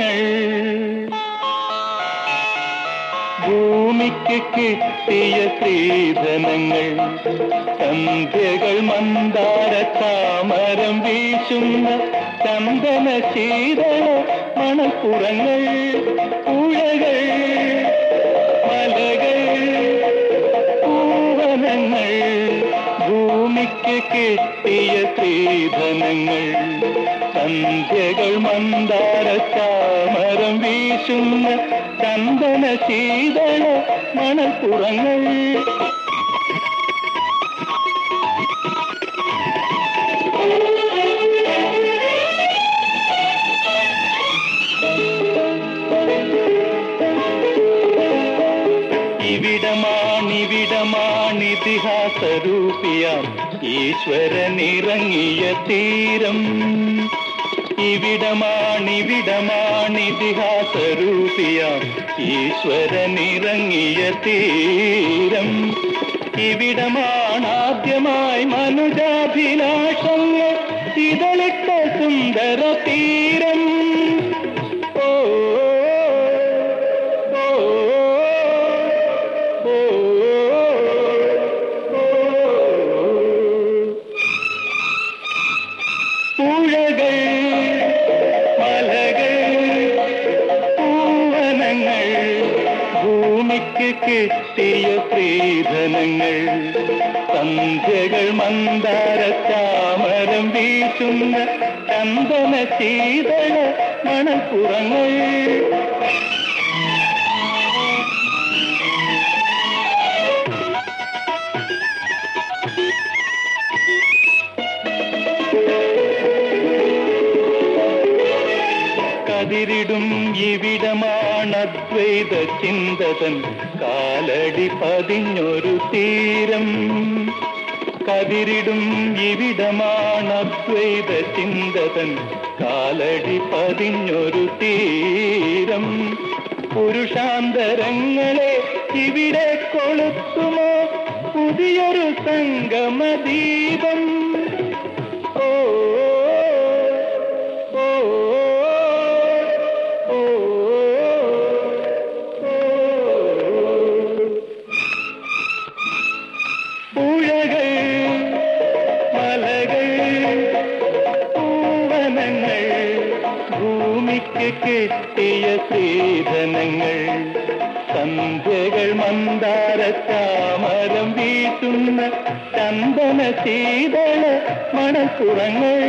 കഥകൾ ഭൂമിക്ക് കിട്ടിയ സീതനങ്ങൾ സന്ധ്യകൾ മന്ദാര താമരം വീശുന്ന ചന്ദന ശീതള മണപ്പുറങ്ങൾ പുഴകൾ മലകൾ പൂവനങ്ങൾ. ഭൂമിക്ക് കിട്ടി സ്ത്രീധനങ്ങൾ സന്ധ്യകൾ മന്ദാര താമരം വീശുന്ന ചന്ദന ശീതള മണപ്പുറങ്ങൾ ഇവിടമാണിവിടമാണിതിഹാസരൂപിയാം ഈശ്വരനിറങ്ങിയ തീരം. ഇവിടമാണിവിടമാണിതിഹാസരൂപിയാം ഈശ്വരനിറങ്ങിയ തീരം. ഇവിടമാണാദ്യമായി മനുജാഭിലാഷങ്ങൾ. ഇതളിട്ട സുന്ദര തീരം ഭൂമിക്ക് കിട്ടിയ സ്ത്രീധനങ്ങൾ. സന്ധ്യകൾ മന്ദാര താമരം വീശുന്ന ചന്ദന ശീതള മണപ്പുറങ്ങൾ കതിരിടും ഇവിടമാണദ്വൈത ചിന്തതൻ കാലടി പതിഞ്ഞൊരു തീരം. കതിരിടും ഇവിടമാണദ്വൈത ചിന്തതൻ കാലടി പതിഞ്ഞൊരു തീരം. പുരുഷാന്തരങ്ങളെ ഇവിടെ കൊളുത്തുമോ? പുതിയൊരു സംഗമദീപം. കിട്ടിയ സ്ത്രീധനങ്ങൾ സന്ധ്യകൾ മന്ദാര ചാമരം വീട്ടുന്ന ചന്ദന ശീതള മണക്കുറങ്ങൾ.